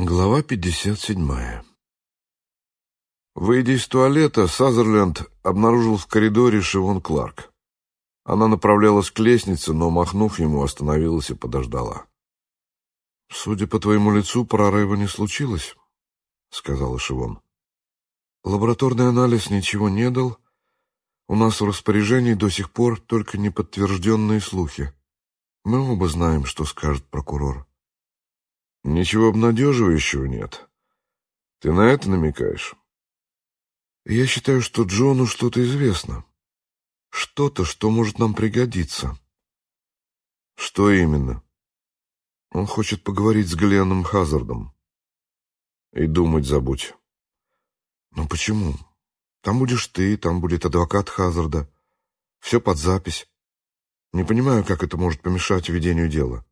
Глава 57. Выйдя из туалета, Сазерленд обнаружил в коридоре Шивон Кларк. Она направлялась к лестнице, но, махнув ему, остановилась и подождала. «Судя по твоему лицу, прорыва не случилось», — сказала Шивон. «Лабораторный анализ ничего не дал. У нас в распоряжении до сих пор только неподтвержденные слухи. Мы оба знаем, что скажет прокурор». Ничего обнадеживающего нет. Ты на это намекаешь? Я считаю, что Джону что-то известно. Что-то, что может нам пригодиться. Что именно? Он хочет поговорить с Гленном Хазардом. И думать забудь. Ну почему? Там будешь ты, там будет адвокат Хазарда. Все под запись. Не понимаю, как это может помешать ведению дела.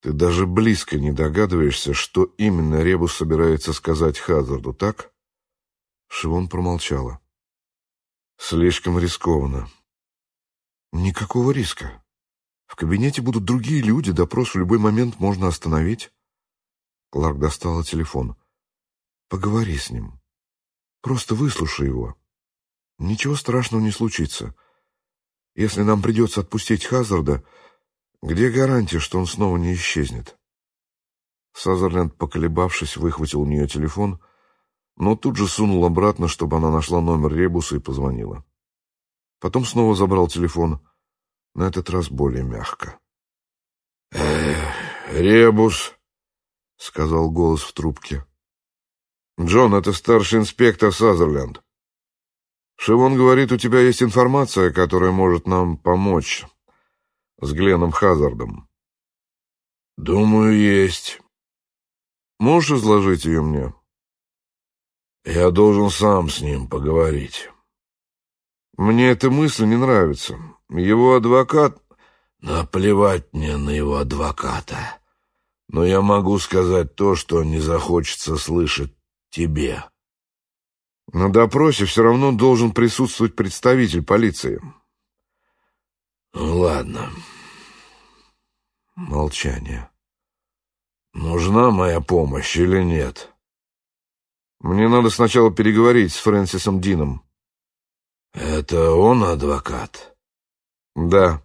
Ты даже близко не догадываешься, что именно Ребус собирается сказать Хазарду, так? Шивон промолчала. Слишком рискованно. Никакого риска. В кабинете будут другие люди, допрос в любой момент можно остановить. Кларк достала телефон. Поговори с ним. Просто выслушай его. Ничего страшного не случится. Если нам придется отпустить Хазарда, где гарантия, что он снова не исчезнет? Сазерленд, поколебавшись, выхватил у нее телефон, но тут же сунул обратно, чтобы она нашла номер Ребуса и позвонила. Потом снова забрал телефон, на этот раз более мягко. «Эх, Ребус», — сказал голос в трубке. «Джон, это старший инспектор Сазерленд. Шивон говорит, у тебя есть информация, которая может нам помочь с Гленом Хазардом? Думаю, есть. Можешь изложить ее мне? Я должен сам с ним поговорить. Мне эта мысль не нравится. Его адвокат... Наплевать мне на его адвоката. Но я могу сказать то, что не захочется слышать тебе. На допросе все равно должен присутствовать представитель полиции. Ну, ладно. Молчание. Нужна моя помощь или нет? Мне надо сначала переговорить с Фрэнсисом Дином. Это он адвокат? Да.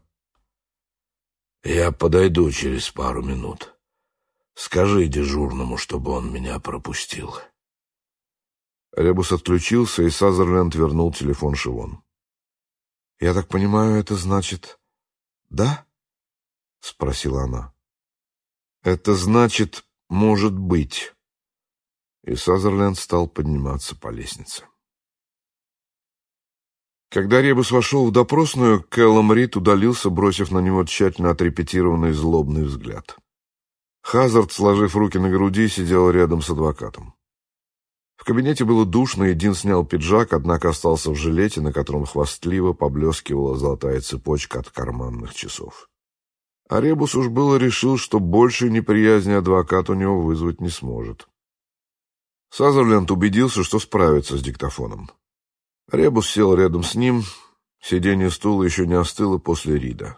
Я подойду через пару минут. Скажи дежурному, чтобы он меня пропустил. Ребус отключился, и Сазерленд вернул телефон Шивон. «Я так понимаю, это значит «да?» — спросила она. «Это значит, может быть». И Сазерленд стал подниматься по лестнице. Когда Ребус вошел в допросную, Кэллом Рид удалился, бросив на него тщательно отрепетированный злобный взгляд. Хазард, сложив руки на груди, сидел рядом с адвокатом. В кабинете было душно, и Дин снял пиджак, однако остался в жилете, на котором хвастливо поблескивала золотая цепочка от карманных часов. А Ребус уж было решил, что больше неприязни адвокат у него вызвать не сможет. Сазерленд убедился, что справится с диктофоном. Ребус сел рядом с ним, сиденье стула еще не остыло после Рида.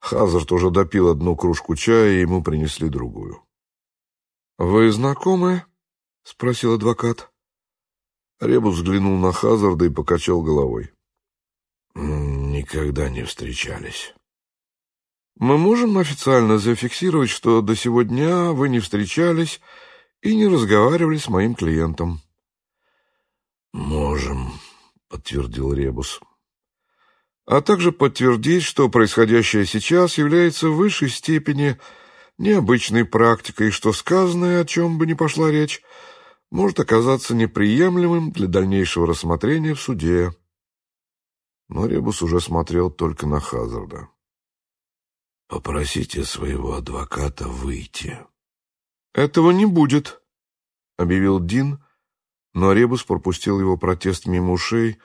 Хазард уже допил одну кружку чая, и ему принесли другую. «Вы знакомы?» — спросил адвокат. Ребус взглянул на Хазарда и покачал головой. «Никогда не встречались». «Мы можем официально зафиксировать, что до сего дня вы не встречались и не разговаривали с моим клиентом». «Можем», — подтвердил Ребус. «А также подтвердить, что происходящее сейчас является в высшей степени необычной практикой, что сказанное, о чем бы ни пошла речь, — может оказаться неприемлемым для дальнейшего рассмотрения в суде. Но Ребус уже смотрел только на Хазарда. «Попросите своего адвоката выйти». «Этого не будет», — объявил Дин, но Ребус пропустил его протест мимо ушей.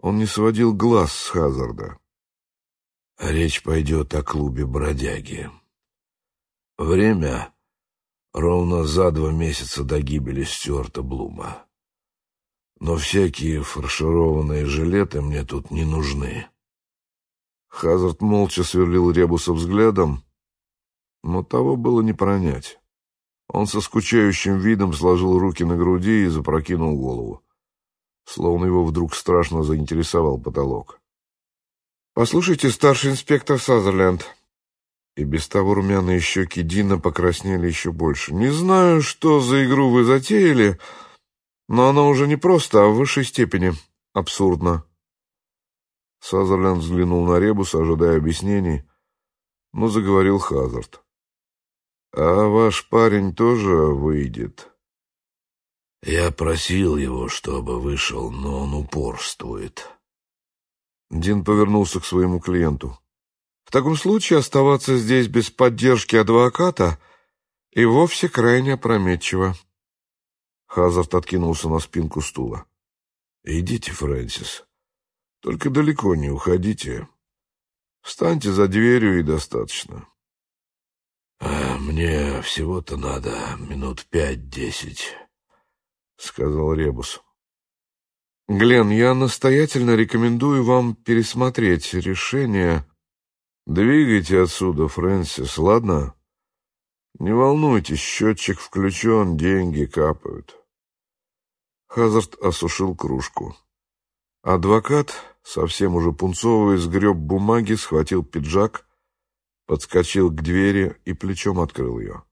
Он не сводил глаз с Хазарда. «Речь пойдет о клубе бродяги. Время ровно за два месяца до гибели Стюарта Блума. Но всякие фаршированные жилеты мне тут не нужны. Хазард молча сверлил Ребуса взглядом, но того было не пронять. Он со скучающим видом сложил руки на груди и запрокинул голову. Словно его вдруг страшно заинтересовал потолок. «Послушайте, старший инспектор Сазерленд». И без того румяные щеки Дина покраснели еще больше. «Не знаю, что за игру вы затеяли, но она уже не просто, а в высшей степени абсурдна». Сазерленд взглянул на Ребуса, ожидая объяснений, но заговорил Хазард. «А ваш парень тоже выйдет?» «Я просил его, чтобы вышел, но он упорствует». Дин повернулся к своему клиенту. «В таком случае оставаться здесь без поддержки адвоката и вовсе крайне опрометчиво». Хазард откинулся на спинку стула. «Идите, Фрэнсис. Только далеко не уходите. Встаньте за дверью и достаточно». А «Мне всего-то надо минут пять-десять», — сказал Ребус. Глен, я настоятельно рекомендую вам пересмотреть решение. Двигайте отсюда, Фрэнсис, ладно? Не волнуйтесь, счетчик включен, деньги капают. Хазард осушил кружку. Адвокат, совсем уже пунцовый, сгреб бумаги, схватил пиджак, подскочил к двери и плечом открыл ее.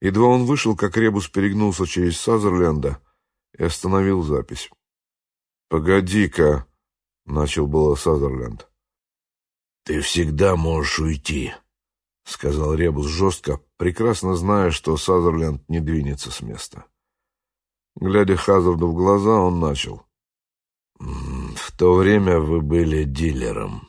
Едва он вышел, как Ребус перегнулся через Сазерленда и остановил запись. «Погоди-ка», — начал было Сазерленд. «Ты всегда можешь уйти», — сказал Ребус жестко, прекрасно зная, что Сазерленд не двинется с места. Глядя Хазарду в глаза, он начал. «В то время вы были дилером.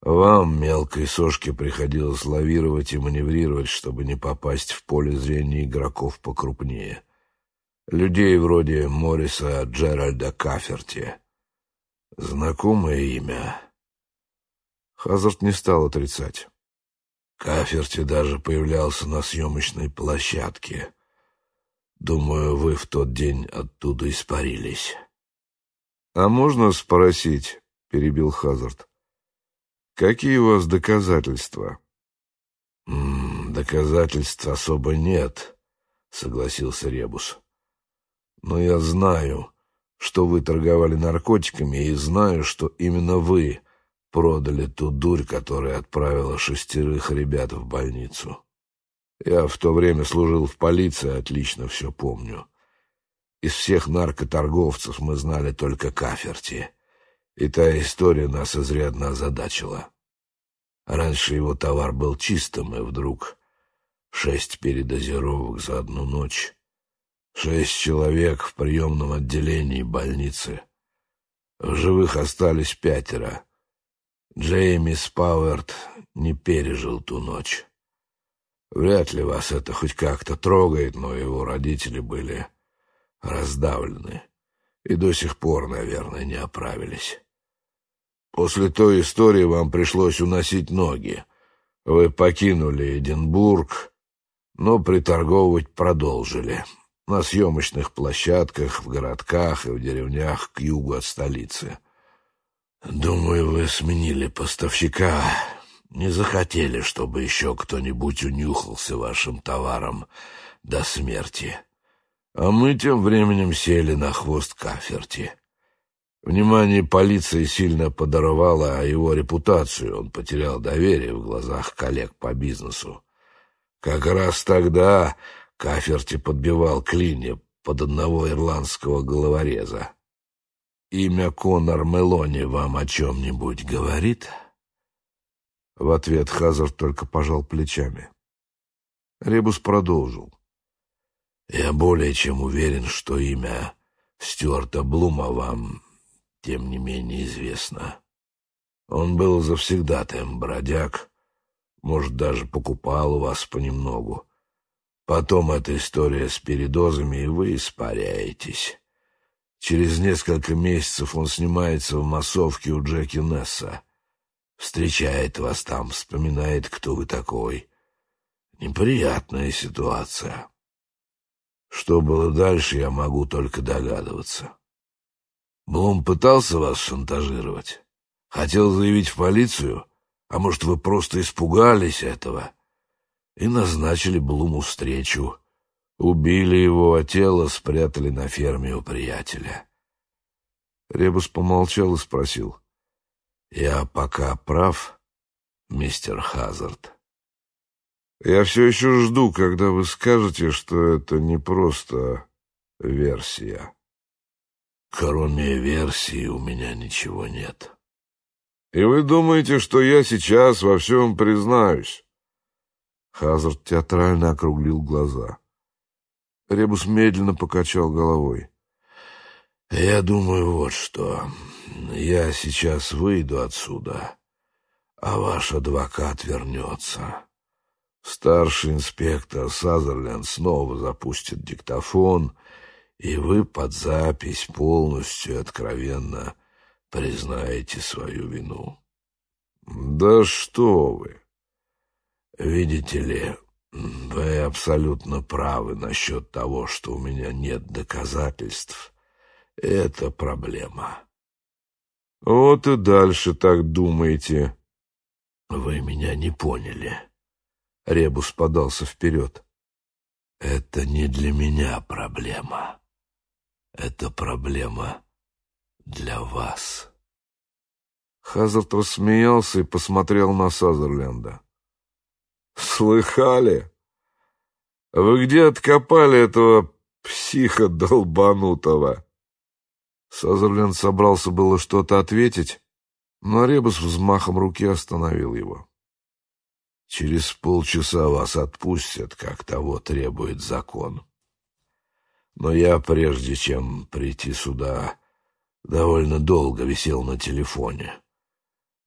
Вам, мелкой сошке, приходилось лавировать и маневрировать, чтобы не попасть в поле зрения игроков покрупнее». Людей вроде Морриса Джеральда Каферти. Знакомое имя. Хазард не стал отрицать. Каферти даже появлялся на съемочной площадке. Думаю, вы в тот день оттуда испарились. — А можно спросить, — перебил Хазард, — какие у вас доказательства? — Доказательств особо нет, — согласился Ребус. Но я знаю, что вы торговали наркотиками, и знаю, что именно вы продали ту дурь, которая отправила шестерых ребят в больницу. Я в то время служил в полиции, отлично все помню. Из всех наркоторговцев мы знали только Каферти, и та история нас изрядно озадачила. Раньше его товар был чистым, и вдруг шесть передозировок за одну ночь. Шесть человек в приемном отделении больницы. В живых остались пятеро. Джеймис Пауэрт не пережил ту ночь. Вряд ли вас это хоть как-то трогает, но его родители были раздавлены и до сих пор, наверное, не оправились. После той истории вам пришлось уносить ноги. Вы покинули Эдинбург, но приторговывать продолжили на съемочных площадках, в городках и в деревнях к югу от столицы. Думаю, вы сменили поставщика. Не захотели, чтобы еще кто-нибудь унюхался вашим товаром до смерти. А мы тем временем сели на хвост Каферти. Внимание полиции сильно подорвало его репутацию, он потерял доверие в глазах коллег по бизнесу. Как раз тогда Каферти подбивал клинья под одного ирландского головореза. «Имя Конор Мелони вам о чем-нибудь говорит?» В ответ Хазард только пожал плечами. Ребус продолжил. «Я более чем уверен, что имя Стюарта Блума вам, тем не менее, известно. Он был завсегдатаем бродяг, может, даже покупал у вас понемногу. Потом эта история с передозами, и вы испаряетесь. Через несколько месяцев он снимается в массовке у Джеки Несса. Встречает вас там, вспоминает, кто вы такой. Неприятная ситуация. Что было дальше, я могу только догадываться. Блум пытался вас шантажировать? Хотел заявить в полицию? А может, вы просто испугались этого? и назначили Блуму встречу. Убили его, а тело спрятали на ферме у приятеля. Ребус помолчал и спросил. «Я пока прав, мистер Хазард?» «Я все еще жду, когда вы скажете, что это не просто версия». «Кроме версии у меня ничего нет». «И вы думаете, что я сейчас во всем признаюсь?» Хазард театрально округлил глаза. Ребус медленно покачал головой. «Я думаю вот что. Я сейчас выйду отсюда, а ваш адвокат вернется. Старший инспектор Сазерленд снова запустит диктофон, и вы под запись полностью откровенно признаете свою вину». «Да что вы!» «Видите ли, вы абсолютно правы насчет того, что у меня нет доказательств. Это проблема. Вот и дальше так думаете. Вы меня не поняли. Ребус подался вперед. Это не для меня проблема. Это проблема для вас. Хазард рассмеялся и посмотрел на Сазерленда. Слыхали? Вы где откопали этого психа долбанутого? Сазерленд собрался было что-то ответить, но Ребус взмахом руки остановил его. «Через полчаса вас отпустят, как того требует закон. Но я, прежде чем прийти сюда, довольно долго висел на телефоне.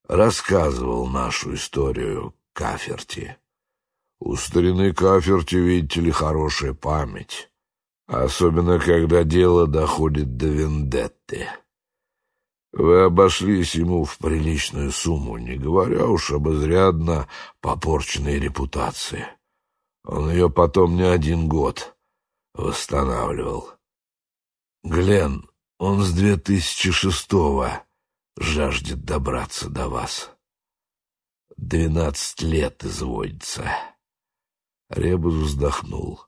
Рассказывал нашу историю Каферти. У старины Каферти, видите ли, хорошая память, особенно когда дело доходит до вендетты. Вы обошлись ему в приличную сумму, не говоря уж об изрядно попорченной репутации. Он ее потом не один год восстанавливал. Глен, он с 2006-го жаждет добраться до вас. Двенадцать лет изводится. Ребус вздохнул.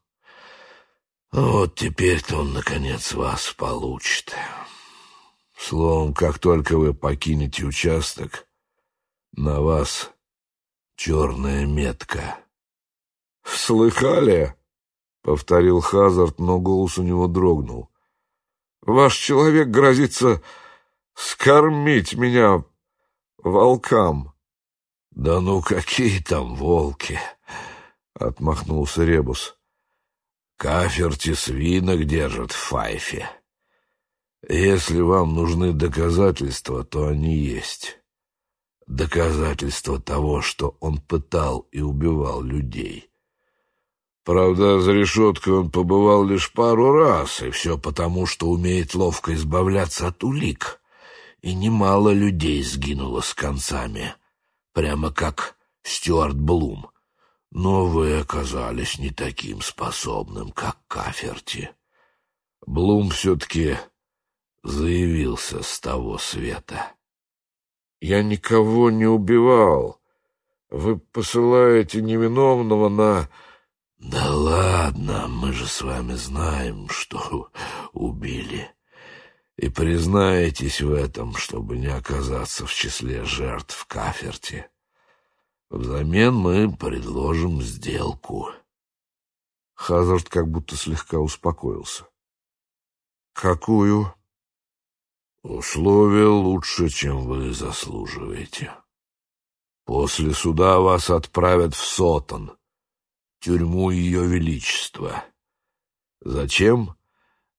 Вот теперь-то он, наконец, вас получит. Словом, как только вы покинете участок, на вас черная метка. «Слыхали?» — повторил Хазард, но голос у него дрогнул. «Ваш человек грозится скормить меня волкам». «Да ну какие там волки!» — отмахнулся Ребус. «Каферти свинок держат в файфе. Если вам нужны доказательства, то они есть. Доказательства того, что он пытал и убивал людей. Правда, за решеткой он побывал лишь пару раз, и все потому, что умеет ловко избавляться от улик. И немало людей сгинуло с концами, прямо как Стюарт Блум» но вы оказались не таким способным, как Каферти. Блум все-таки заявился с того света. Я никого не убивал. Вы посылаете невиновного на... Да ладно, мы же с вами знаем, что убили. И признаетесь в этом, чтобы не оказаться в числе жертв Каферти. Взамен мы предложим сделку. Хазард как будто слегка успокоился. Какую? Условия лучше, чем вы заслуживаете. После суда вас отправят в Сотон, тюрьму Ее Величества. Зачем?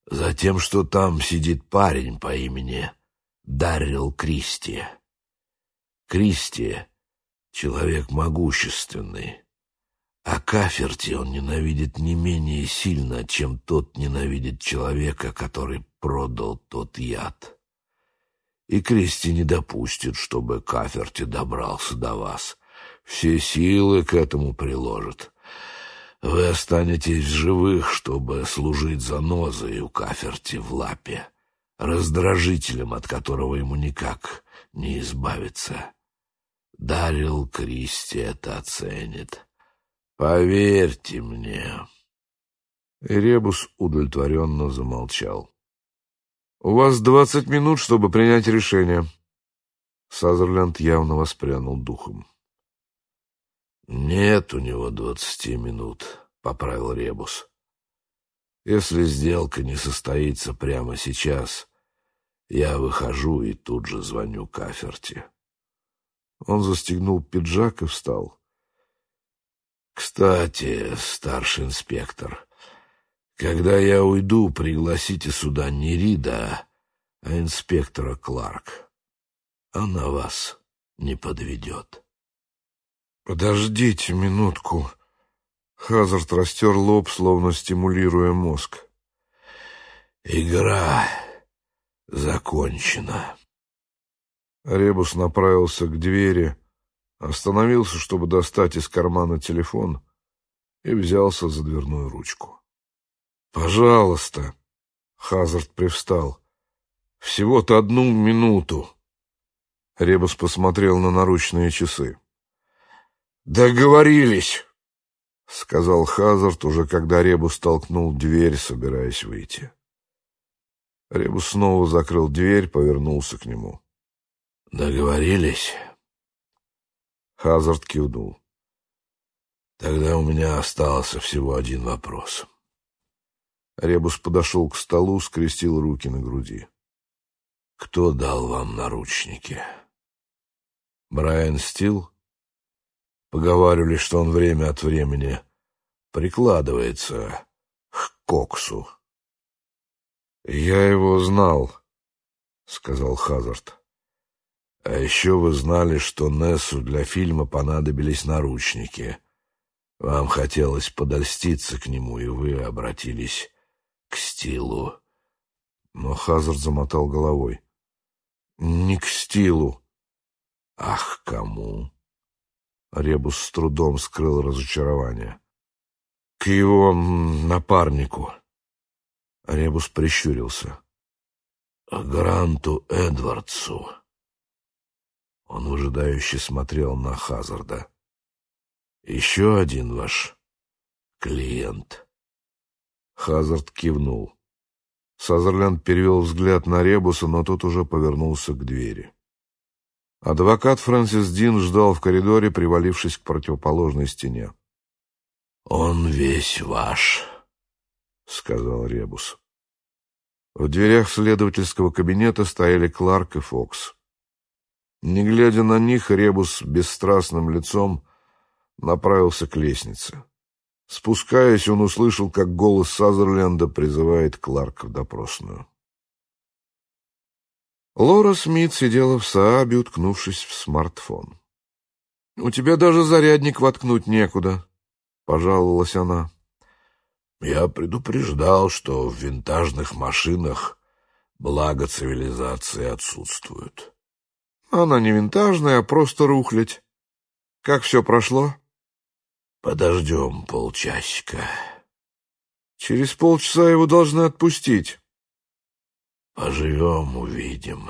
Затем, что там сидит парень по имени Даррил Кристи. Кристи человек могущественный. А Каферти он ненавидит не менее сильно, чем тот ненавидит человека, который продал тот яд. И Кристи не допустит, чтобы Каферти добрался до вас. Все силы к этому приложит. Вы останетесь в живых, чтобы служить занозой у Каферти в лапе, раздражителем, от которого ему никак не избавиться. Дарил Кристи это оценит. Поверьте мне. Ребус удовлетворенно замолчал. «У вас двадцать минут, чтобы принять решение». Сазерленд явно воспрянул духом. «Нет у него двадцати минут», — поправил Ребус. «Если сделка не состоится прямо сейчас, я выхожу и тут же звоню Каферти». Он застегнул пиджак и встал. «Кстати, старший инспектор, когда я уйду, пригласите сюда не Рида, а инспектора Кларк. Она вас не подведет». «Подождите минутку». Хазард растер лоб, словно стимулируя мозг. «Игра закончена». Ребус направился к двери, остановился, чтобы достать из кармана телефон, и взялся за дверную ручку. «Пожалуйста!» — Хазард привстал. «Всего-то одну минуту!» Ребус посмотрел на наручные часы. «Договорились!» — сказал Хазард, уже когда Ребус толкнул дверь, собираясь выйти. Ребус снова закрыл дверь, повернулся к нему. «Договорились?» Хазард кивнул. «Тогда у меня остался всего один вопрос». Ребус подошел к столу, скрестил руки на груди. «Кто дал вам наручники?» «Брайан Стил?» Поговаривали, что он время от времени прикладывается к коксу. «Я его знал», — сказал Хазард. А еще вы знали, что Нессу для фильма понадобились наручники. Вам хотелось подольститься к нему, и вы обратились к стилу. Но Хазард замотал головой. Не к стилу. Ах, кому? Ребус с трудом скрыл разочарование. К его напарнику. Ребус прищурился. Гранту Эдвардсу. Он выжидающе смотрел на Хазарда. «Еще один ваш клиент». Хазард кивнул. Сазерленд перевел взгляд на Ребуса, но тот уже повернулся к двери. Адвокат Фрэнсис Дин ждал в коридоре, привалившись к противоположной стене. «Он весь ваш», — сказал Ребус. В дверях следовательского кабинета стояли Кларк и Фокс. Не глядя на них, Ребус бесстрастным лицом направился к лестнице. Спускаясь, он услышал, как голос Сазерленда призывает Кларка в допросную. Лора Смит сидела в Саабе, уткнувшись в смартфон. «У тебя даже зарядник воткнуть некуда», — пожаловалась она. «Я предупреждал, что в винтажных машинах благо цивилизации отсутствуют». Она не винтажная, а просто рухлядь. Как все прошло? Подождем полчасика. Через полчаса его должны отпустить. Поживем, увидим.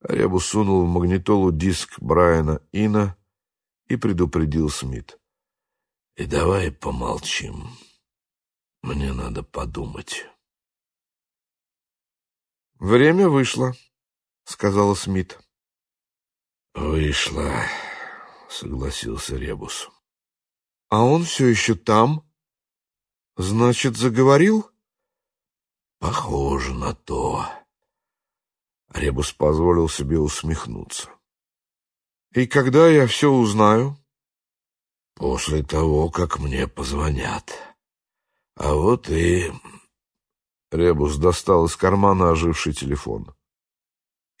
Ребу сунул в магнитолу диск Брайана Ина и предупредил Смит. И давай помолчим. Мне надо подумать. Время вышло. — сказала Смит. «Вышла», — согласился Ребус. «А он все еще там? Значит, заговорил?» «Похоже на то». Ребус позволил себе усмехнуться. «И когда я все узнаю?» «После того, как мне позвонят. А вот и...» Ребус достал из кармана оживший телефон.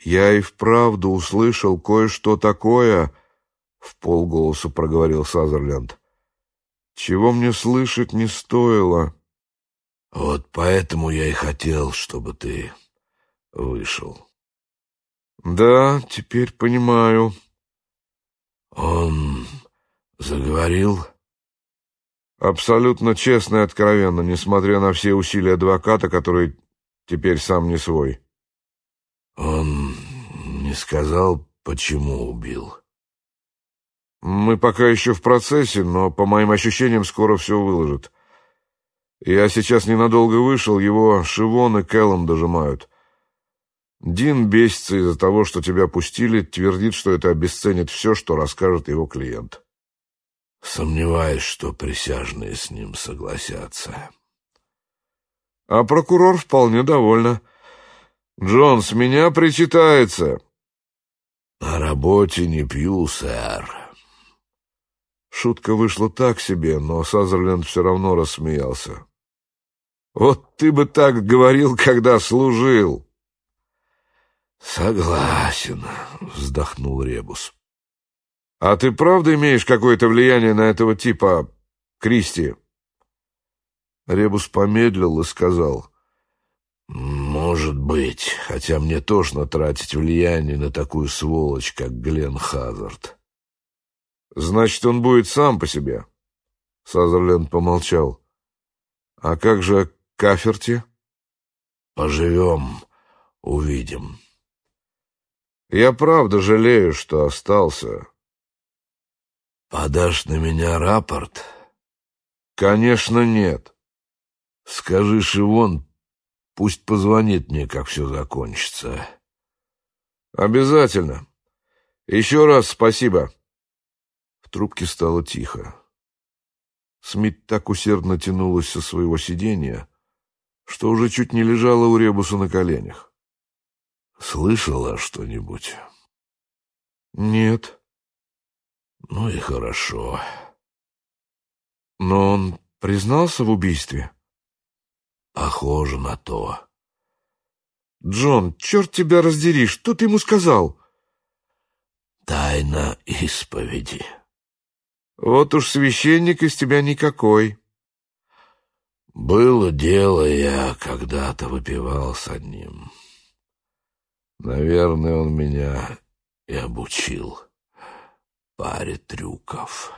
«Я и вправду услышал кое-что такое», — в полголоса проговорил Сазерленд. «Чего мне слышать не стоило». «Вот поэтому я и хотел, чтобы ты вышел». «Да, теперь понимаю». «Он заговорил?» «Абсолютно честно и откровенно, несмотря на все усилия адвоката, который теперь сам не свой». Он не сказал, почему убил. Мы пока еще в процессе, но, по моим ощущениям, скоро все выложат. Я сейчас ненадолго вышел, его Шивон и Кэллом дожимают. Дин бесится из-за того, что тебя пустили, твердит, что это обесценит все, что расскажет его клиент. Сомневаюсь, что присяжные с ним согласятся. А прокурор вполне довольна. Джон, с меня причитается. На работе не пью, сэр. Шутка вышла так себе, но Сазерленд все равно рассмеялся. Вот ты бы так говорил, когда служил. Согласен, вздохнул Ребус. А ты правда имеешь какое-то влияние на этого типа Кристи? Ребус помедлил и сказал. «Может быть, хотя мне тошно тратить влияние на такую сволочь, как Глен Хазард». «Значит, он будет сам по себе?» Сазерленд помолчал. «А как же Каферти?» «Поживем, увидим». «Я правда жалею, что остался». «Подашь на меня рапорт?» «Конечно, нет». Скажи Шивон, пусть позвонит мне, как все закончится. Обязательно. Еще раз спасибо. Трубке стало тихо. Смит так усердно тянулась со своего сиденья, что уже чуть не лежала у Ребуса на коленях. Слышала что-нибудь? Нет. Ну и хорошо. Но он признался в убийстве? Похоже на то. Джон, черт тебя раздери, что ты ему сказал? Тайна исповеди. Вот уж священник из тебя никакой. Было дело, я когда-то выпивал с одним. Наверное, он меня и обучил паре трюков.